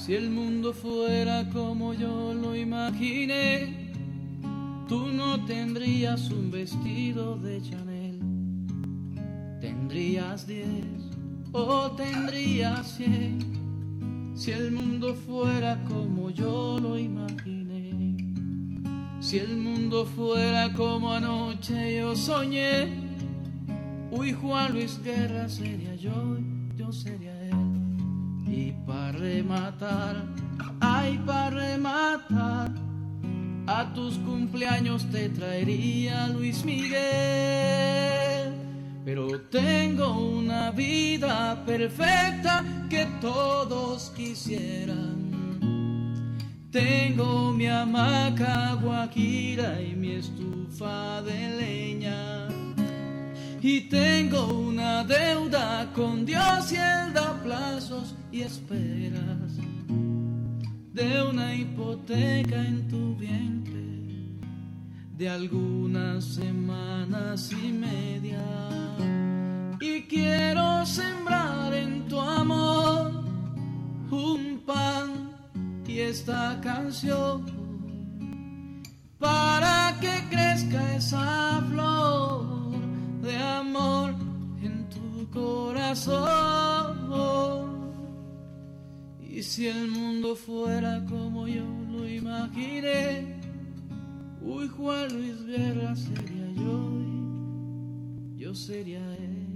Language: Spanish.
Si el mundo fuera como yo lo imaginé, tú no tendrías un vestido de Chanel. Tendrías diez o tendrías cien. Si el mundo fuera como yo lo imaginé. Si el mundo fuera como anoche yo soñé. Uy, Juan Luis Guerra sería yo, yo sería él. Y para rematar, ay, para rematar, a tus cumpleaños te traería Luis Miguel. Pero tengo una vida perfecta que todos quisieran. Tengo mi hamaca guajira y mi estufa de leña. Y tengo una deuda con Dios y Él da plazos y esperas de una hipoteca en tu vientre de algunas semanas y media. Y quiero sembrar en tu amor un pan y esta canción corazón. Y si el mundo fuera como yo lo imaginé, uy, Juan Luis Guerra sería yo, yo sería él.